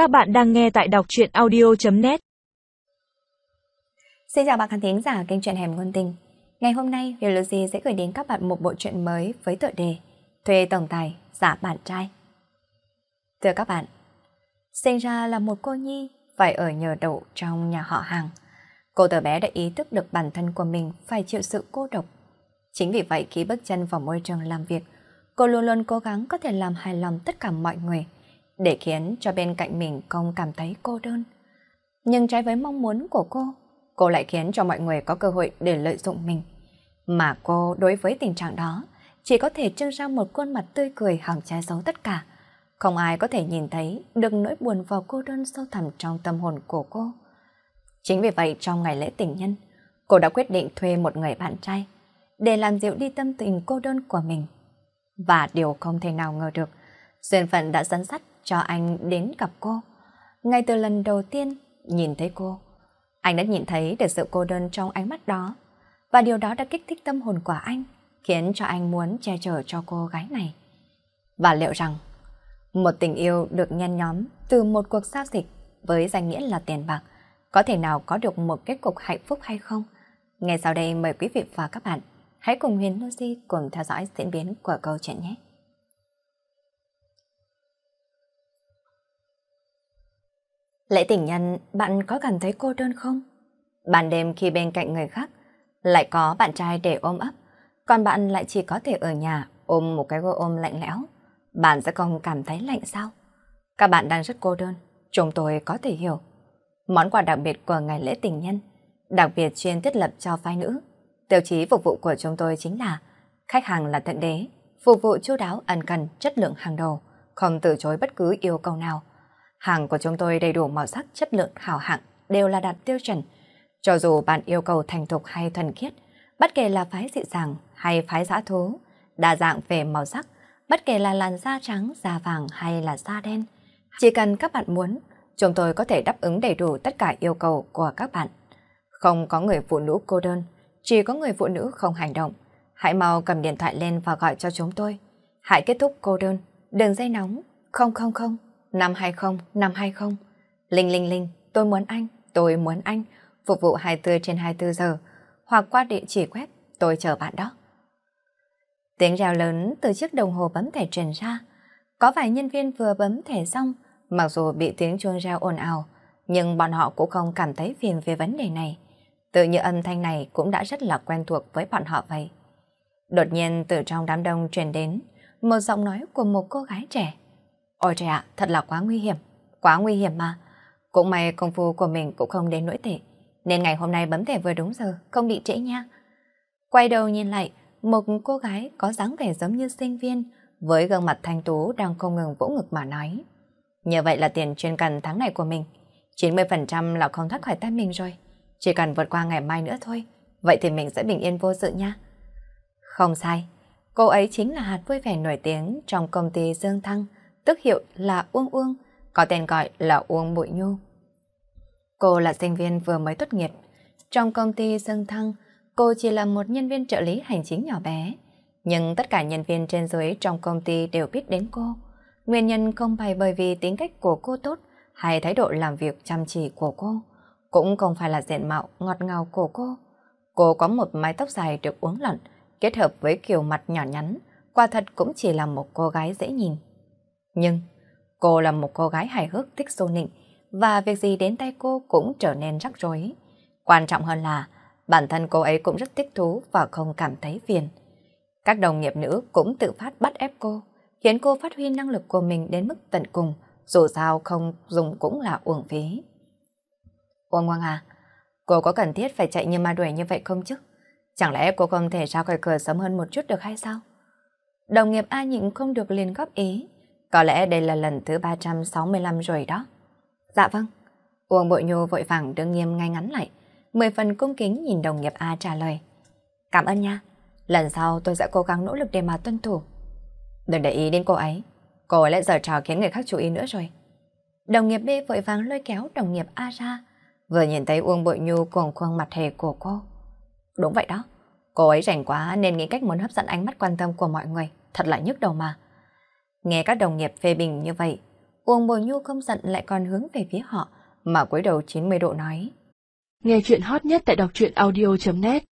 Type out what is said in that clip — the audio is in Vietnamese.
Các bạn đang nghe tại đọc truyện audio.net Xin chào bạn khán thính giả kênh truyện Hẻm Ngôn Tình. Ngày hôm nay, Huyền Lucy sẽ gửi đến các bạn một bộ truyện mới với tựa đề Thuê tổng tài, giả bạn trai. Thưa các bạn, sinh ra là một cô nhi phải ở nhờ đậu trong nhà họ hàng. Cô tờ bé đã ý thức được bản thân của mình phải chịu sự cô độc. Chính vì vậy khi bước chân vào môi trường làm việc, cô luôn luôn cố gắng có thể làm hài lòng tất cả mọi người để khiến cho bên cạnh mình không cảm thấy cô đơn. Nhưng trái với mong muốn của cô, cô lại khiến cho mọi người có cơ hội để lợi dụng mình. Mà cô đối với tình trạng đó chỉ có thể trưng ra một khuôn mặt tươi cười hòng che giấu tất cả. Không ai có thể nhìn thấy được nỗi buồn vào cô đơn sâu thẳm trong tâm hồn của cô. Chính vì vậy trong ngày lễ tình nhân, cô đã quyết định thuê một người bạn trai để làm dịu đi tâm tình cô đơn của mình. Và điều không thể nào ngờ được, duyên phận đã dẫn dắt cho anh đến gặp cô. Ngay từ lần đầu tiên nhìn thấy cô, anh đã nhìn thấy được sự cô đơn trong ánh mắt đó. Và điều đó đã kích thích tâm hồn của anh, khiến cho anh muốn che chở cho cô gái này. Và liệu rằng, một tình yêu được nhen nhóm từ một cuộc giao dịch với danh nghĩa là tiền bạc, có thể nào có được một kết cục hạnh phúc hay không? Ngay sau đây mời quý vị và các bạn hãy cùng Huyền Lucy cùng theo dõi diễn biến của câu chuyện nhé. Lễ tình nhân, bạn có cảm thấy cô đơn không? Ban đêm khi bên cạnh người khác, lại có bạn trai để ôm ấp, còn bạn lại chỉ có thể ở nhà ôm một cái gối ôm lạnh lẽo. Bạn sẽ không cảm thấy lạnh sao? Các bạn đang rất cô đơn, chúng tôi có thể hiểu. Món quà đặc biệt của ngày lễ tình nhân, đặc biệt chuyên thiết lập cho phái nữ. Tiêu chí phục vụ của chúng tôi chính là khách hàng là tận đế, phục vụ chu đáo ân cần, chất lượng hàng đầu, không từ chối bất cứ yêu cầu nào. Hàng của chúng tôi đầy đủ màu sắc, chất lượng hảo hạng, đều là đạt tiêu chuẩn. Cho dù bạn yêu cầu thành thục hay thuần khiết, bất kể là phái dị dàng hay phái giã thú, đa dạng về màu sắc, bất kể là làn da trắng, da vàng hay là da đen. Chỉ cần các bạn muốn, chúng tôi có thể đáp ứng đầy đủ tất cả yêu cầu của các bạn. Không có người phụ nữ cô đơn, chỉ có người phụ nữ không hành động. Hãy mau cầm điện thoại lên và gọi cho chúng tôi. Hãy kết thúc cô đơn, đường dây nóng 000 520 520. Linh linh linh, tôi muốn anh, tôi muốn anh, phục vụ 24 trên 24 giờ, hoặc qua địa chỉ web, tôi chờ bạn đó. Tiếng rào lớn từ chiếc đồng hồ bấm thẻ truyền ra. Có vài nhân viên vừa bấm thẻ xong, mặc dù bị tiếng chuông reo ồn ào, nhưng bọn họ cũng không cảm thấy phiền về vấn đề này. Tự như âm thanh này cũng đã rất là quen thuộc với bọn họ vậy. Đột nhiên từ trong đám đông truyền đến một giọng nói của một cô gái trẻ. Ôi trời ạ, thật là quá nguy hiểm, quá nguy hiểm mà. Cũng may công phu của mình cũng không đến nỗi tệ, nên ngày hôm nay bấm thẻ vừa đúng giờ, không bị trễ nha. Quay đầu nhìn lại, một cô gái có dáng vẻ giống như sinh viên, với gương mặt thanh tú đang không ngừng vỗ ngực mà nói. Như vậy là tiền chuyên cần tháng này của mình, 90% là không thoát khỏi tay mình rồi. Chỉ cần vượt qua ngày mai nữa thôi, vậy thì mình sẽ bình yên vô sự nha. Không sai, cô ấy chính là hạt vui vẻ nổi tiếng trong công ty Dương Thăng, tức hiệu là Uông Uông, có tên gọi là Uông Bụi Nhu. Cô là sinh viên vừa mới tốt nghiệp. Trong công ty Dương Thăng, cô chỉ là một nhân viên trợ lý hành chính nhỏ bé. Nhưng tất cả nhân viên trên dưới trong công ty đều biết đến cô. Nguyên nhân không phải bởi vì tính cách của cô tốt hay thái độ làm việc chăm chỉ của cô, cũng không phải là diện mạo ngọt ngào của cô. Cô có một mái tóc dài được uống lặn, kết hợp với kiểu mặt nhỏ nhắn, quả thật cũng chỉ là một cô gái dễ nhìn. Nhưng cô là một cô gái hài hước thích xô nịnh và việc gì đến tay cô cũng trở nên rắc rối. Quan trọng hơn là bản thân cô ấy cũng rất thích thú và không cảm thấy phiền. Các đồng nghiệp nữ cũng tự phát bắt ép cô, khiến cô phát huy năng lực của mình đến mức tận cùng, dù sao không dùng cũng là uổng phí. Uông Quang à, cô có cần thiết phải chạy như ma đuổi như vậy không chứ? Chẳng lẽ cô không thể ra khỏi cửa sớm hơn một chút được hay sao? Đồng nghiệp A nhịn không được liền góp ý, có lẽ đây là lần thứ 365 rồi đó. Dạ vâng. Uông Bội Nhu vội vàng đứng nghiêm ngay ngắn lại. Mười phần cung kính nhìn đồng nghiệp A trả lời. Cảm ơn nha. Lần sau tôi sẽ cố gắng nỗ lực để mà tuân thủ. Đừng để ý đến cô ấy. Cô ấy lại giờ trò khiến người khác chú ý nữa rồi. Đồng nghiệp B vội vàng lôi kéo đồng nghiệp A ra. Vừa nhìn thấy Uông Bội Nhu cùng khuôn mặt hề của cô. Đúng vậy đó. Cô ấy rảnh quá nên nghĩ cách muốn hấp dẫn ánh mắt quan tâm của mọi người. Thật là nhức đầu mà. Nghe các đồng nghiệp phê bình như vậy, Uông Bồi Nhu không giận lại còn hướng về phía họ, mà cúi đầu 90 độ nói. Nghe chuyện hot nhất tại đọc truyện audio.net